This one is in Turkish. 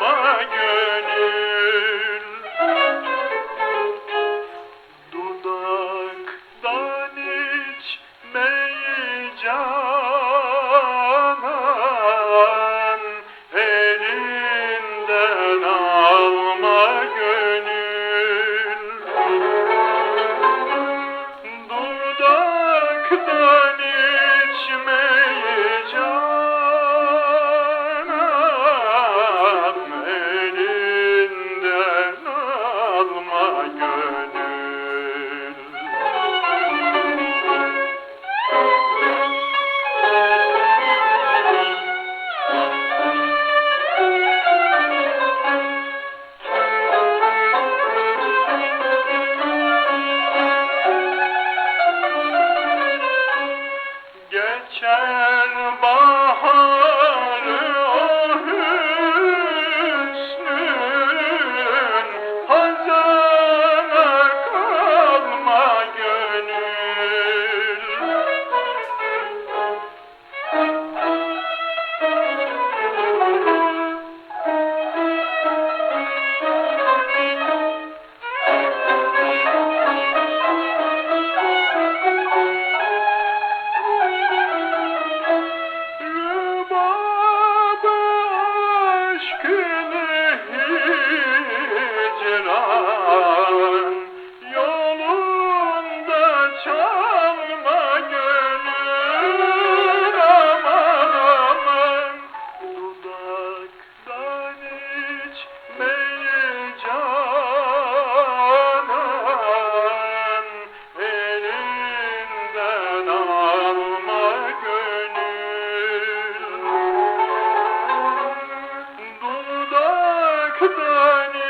Ağlama gönül Kudani